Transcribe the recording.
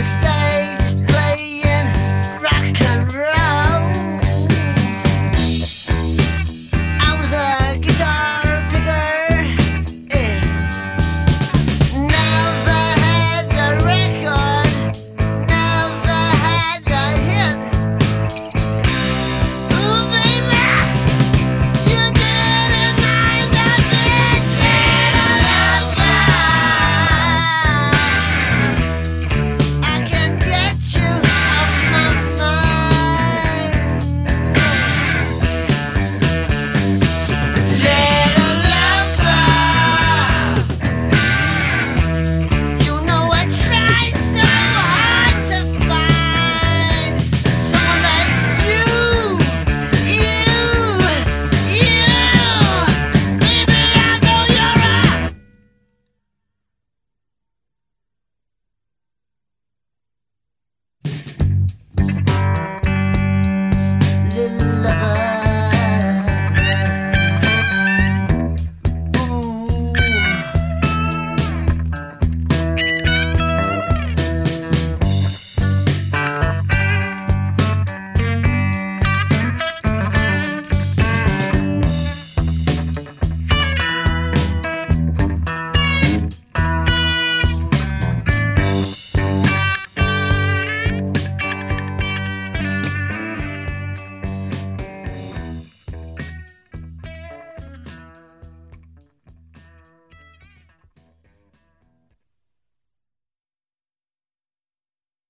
está.